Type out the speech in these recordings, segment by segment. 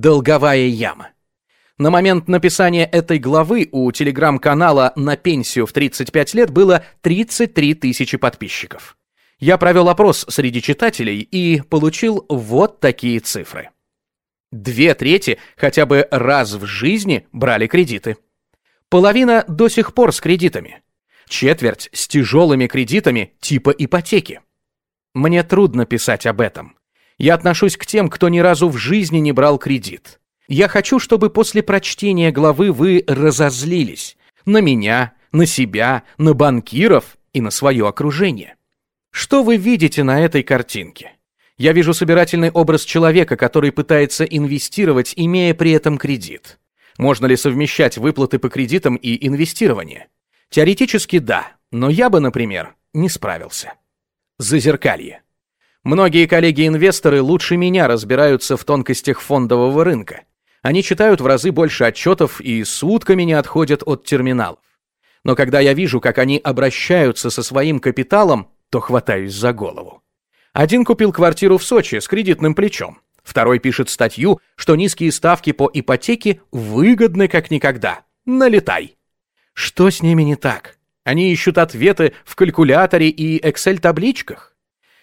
Долговая яма. На момент написания этой главы у телеграм-канала «На пенсию в 35 лет» было 33 тысячи подписчиков. Я провел опрос среди читателей и получил вот такие цифры. Две трети хотя бы раз в жизни брали кредиты. Половина до сих пор с кредитами. Четверть с тяжелыми кредитами типа ипотеки. Мне трудно писать об этом. Я отношусь к тем, кто ни разу в жизни не брал кредит. Я хочу, чтобы после прочтения главы вы разозлились. На меня, на себя, на банкиров и на свое окружение. Что вы видите на этой картинке? Я вижу собирательный образ человека, который пытается инвестировать, имея при этом кредит. Можно ли совмещать выплаты по кредитам и инвестирование? Теоретически да, но я бы, например, не справился. Зазеркалье. Многие коллеги-инвесторы лучше меня разбираются в тонкостях фондового рынка. Они читают в разы больше отчетов и сутками не отходят от терминалов. Но когда я вижу, как они обращаются со своим капиталом, то хватаюсь за голову. Один купил квартиру в Сочи с кредитным плечом. Второй пишет статью, что низкие ставки по ипотеке выгодны как никогда. Налетай. Что с ними не так? Они ищут ответы в калькуляторе и Excel-табличках.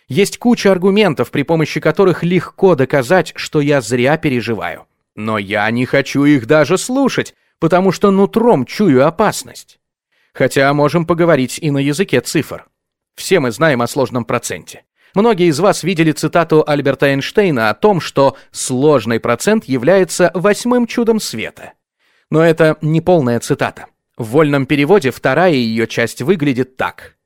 Есть куча аргументов, при помощи которых легко доказать, что я зря переживаю. Но я не хочу их даже слушать, потому что нутром чую опасность. Хотя можем поговорить и на языке цифр. Все мы знаем о сложном проценте. Многие из вас видели цитату Альберта Эйнштейна о том, что сложный процент является восьмым чудом света. Но это не полная цитата. В вольном переводе вторая ее часть выглядит так.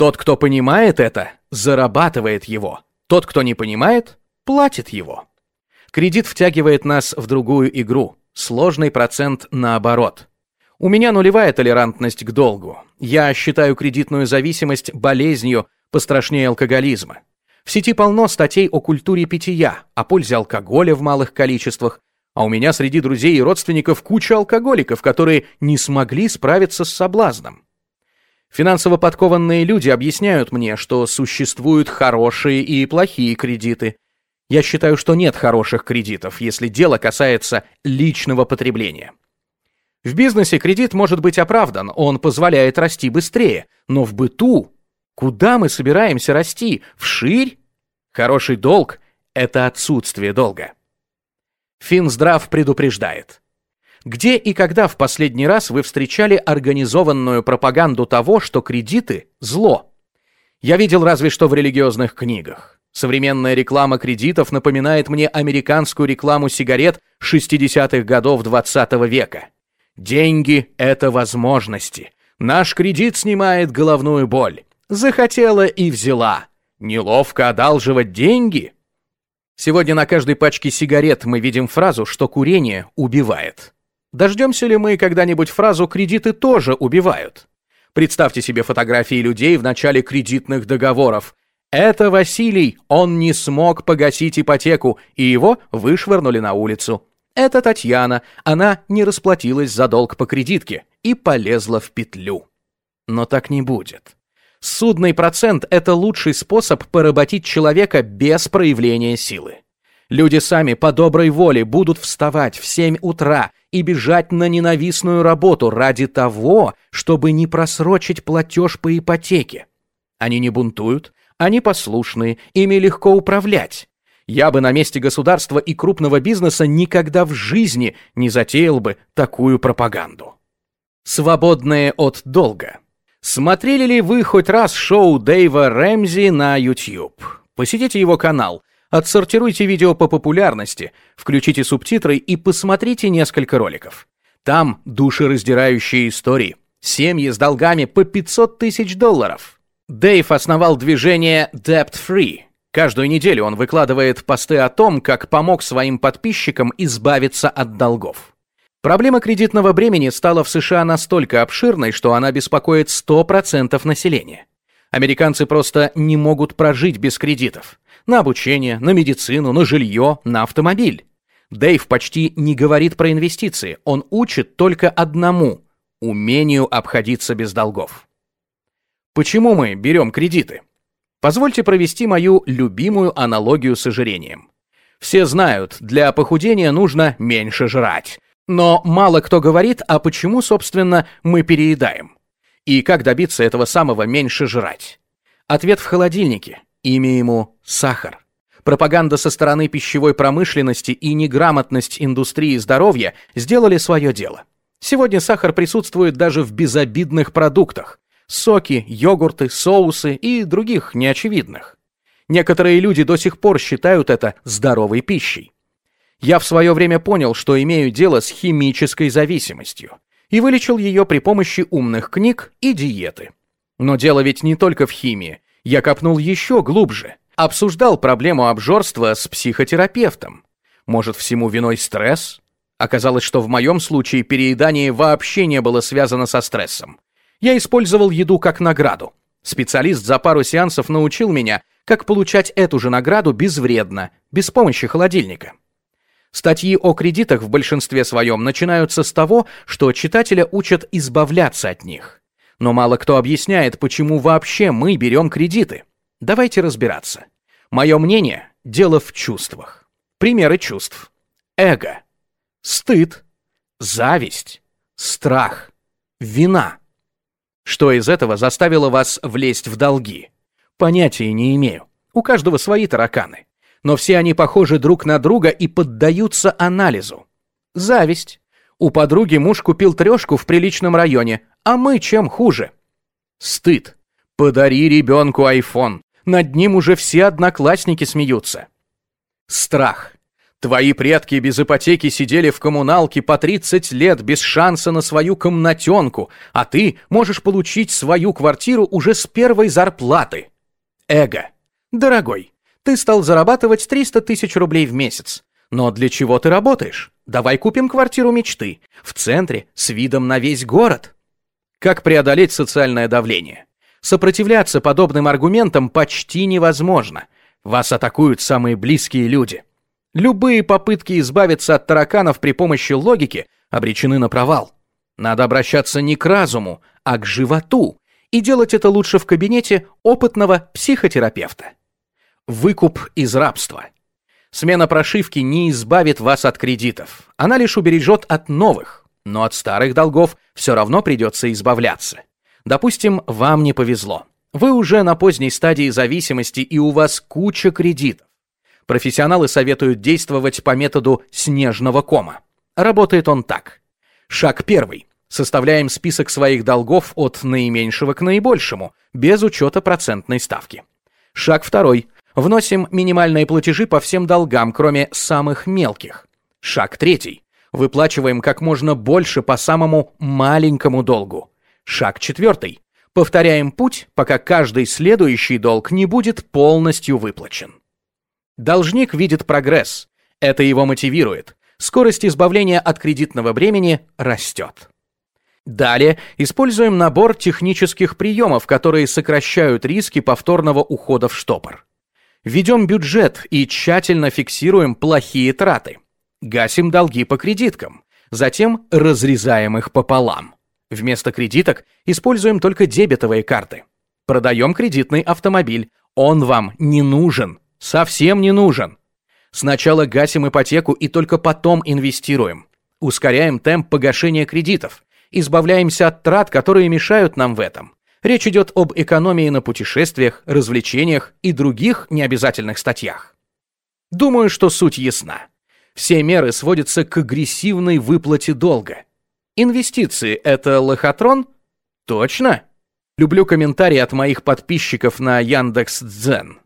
Тот, кто понимает это, зарабатывает его. Тот, кто не понимает, платит его. Кредит втягивает нас в другую игру. Сложный процент наоборот. У меня нулевая толерантность к долгу. Я считаю кредитную зависимость болезнью пострашнее алкоголизма. В сети полно статей о культуре питья, о пользе алкоголя в малых количествах, а у меня среди друзей и родственников куча алкоголиков, которые не смогли справиться с соблазном. Финансово подкованные люди объясняют мне, что существуют хорошие и плохие кредиты. Я считаю, что нет хороших кредитов, если дело касается личного потребления. В бизнесе кредит может быть оправдан, он позволяет расти быстрее, но в быту куда мы собираемся расти? Вширь? Хороший долг – это отсутствие долга. Финздрав предупреждает. Где и когда в последний раз вы встречали организованную пропаганду того, что кредиты – зло? Я видел разве что в религиозных книгах. Современная реклама кредитов напоминает мне американскую рекламу сигарет 60-х годов 20 -го века. Деньги — это возможности. Наш кредит снимает головную боль. Захотела и взяла. Неловко одалживать деньги? Сегодня на каждой пачке сигарет мы видим фразу, что курение убивает. Дождемся ли мы когда-нибудь фразу «кредиты тоже убивают»? Представьте себе фотографии людей в начале кредитных договоров. Это Василий, он не смог погасить ипотеку, и его вышвырнули на улицу. Это Татьяна, она не расплатилась за долг по кредитке и полезла в петлю. Но так не будет. Судный процент – это лучший способ поработить человека без проявления силы. Люди сами по доброй воле будут вставать в 7 утра и бежать на ненавистную работу ради того, чтобы не просрочить платеж по ипотеке. Они не бунтуют, они послушные, ими легко управлять. Я бы на месте государства и крупного бизнеса никогда в жизни не затеял бы такую пропаганду. Свободные от долга. Смотрели ли вы хоть раз шоу Дэйва Рэмзи на YouTube? Посетите его канал, отсортируйте видео по популярности, включите субтитры и посмотрите несколько роликов. Там душераздирающие истории. Семьи с долгами по 500 тысяч долларов. Дэйв основал движение Debt Free – Каждую неделю он выкладывает посты о том, как помог своим подписчикам избавиться от долгов. Проблема кредитного бремени стала в США настолько обширной, что она беспокоит 100% населения. Американцы просто не могут прожить без кредитов. На обучение, на медицину, на жилье, на автомобиль. Дэйв почти не говорит про инвестиции, он учит только одному – умению обходиться без долгов. Почему мы берем кредиты? Позвольте провести мою любимую аналогию с ожирением. Все знают, для похудения нужно меньше жрать. Но мало кто говорит, а почему, собственно, мы переедаем? И как добиться этого самого меньше жрать? Ответ в холодильнике. Имя ему сахар. Пропаганда со стороны пищевой промышленности и неграмотность индустрии здоровья сделали свое дело. Сегодня сахар присутствует даже в безобидных продуктах. Соки, йогурты, соусы и других неочевидных. Некоторые люди до сих пор считают это здоровой пищей. Я в свое время понял, что имею дело с химической зависимостью и вылечил ее при помощи умных книг и диеты. Но дело ведь не только в химии. Я копнул еще глубже. Обсуждал проблему обжорства с психотерапевтом. Может, всему виной стресс? Оказалось, что в моем случае переедание вообще не было связано со стрессом. Я использовал еду как награду. Специалист за пару сеансов научил меня, как получать эту же награду безвредно, без помощи холодильника. Статьи о кредитах в большинстве своем начинаются с того, что читателя учат избавляться от них. Но мало кто объясняет, почему вообще мы берем кредиты. Давайте разбираться. Мое мнение – дело в чувствах. Примеры чувств. Эго. Стыд. Зависть. Страх. Вина. Что из этого заставило вас влезть в долги? Понятия не имею. У каждого свои тараканы. Но все они похожи друг на друга и поддаются анализу. Зависть. У подруги муж купил трешку в приличном районе, а мы чем хуже? Стыд. Подари ребенку айфон. Над ним уже все одноклассники смеются. Страх. Твои предки без ипотеки сидели в коммуналке по 30 лет без шанса на свою комнатенку, а ты можешь получить свою квартиру уже с первой зарплаты. Эго. Дорогой, ты стал зарабатывать 300 тысяч рублей в месяц. Но для чего ты работаешь? Давай купим квартиру мечты. В центре, с видом на весь город. Как преодолеть социальное давление? Сопротивляться подобным аргументам почти невозможно. Вас атакуют самые близкие люди. Любые попытки избавиться от тараканов при помощи логики обречены на провал. Надо обращаться не к разуму, а к животу, и делать это лучше в кабинете опытного психотерапевта. Выкуп из рабства. Смена прошивки не избавит вас от кредитов. Она лишь убережет от новых, но от старых долгов все равно придется избавляться. Допустим, вам не повезло. Вы уже на поздней стадии зависимости и у вас куча кредитов. Профессионалы советуют действовать по методу снежного кома. Работает он так. Шаг первый. Составляем список своих долгов от наименьшего к наибольшему, без учета процентной ставки. Шаг второй. Вносим минимальные платежи по всем долгам, кроме самых мелких. Шаг третий. Выплачиваем как можно больше по самому маленькому долгу. Шаг четвертый. Повторяем путь, пока каждый следующий долг не будет полностью выплачен. Должник видит прогресс. Это его мотивирует. Скорость избавления от кредитного бремени растет. Далее используем набор технических приемов, которые сокращают риски повторного ухода в штопор. Ведем бюджет и тщательно фиксируем плохие траты. Гасим долги по кредиткам. Затем разрезаем их пополам. Вместо кредиток используем только дебетовые карты. Продаем кредитный автомобиль. Он вам не нужен. Совсем не нужен. Сначала гасим ипотеку и только потом инвестируем. Ускоряем темп погашения кредитов избавляемся от трат, которые мешают нам в этом. Речь идет об экономии на путешествиях, развлечениях и других необязательных статьях. Думаю, что суть ясна. Все меры сводятся к агрессивной выплате долга. Инвестиции – это лохотрон? Точно? Люблю комментарии от моих подписчиков на Яндекс.Дзен.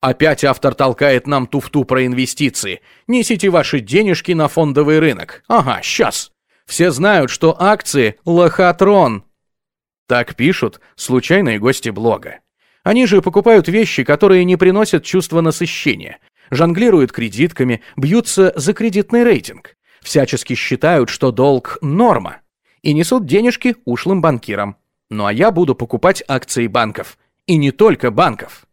Опять автор толкает нам туфту про инвестиции. Несите ваши денежки на фондовый рынок. Ага, сейчас. Все знают, что акции – лохотрон. Так пишут случайные гости блога. Они же покупают вещи, которые не приносят чувства насыщения, жонглируют кредитками, бьются за кредитный рейтинг, всячески считают, что долг – норма, и несут денежки ушлым банкирам. Ну а я буду покупать акции банков. И не только банков.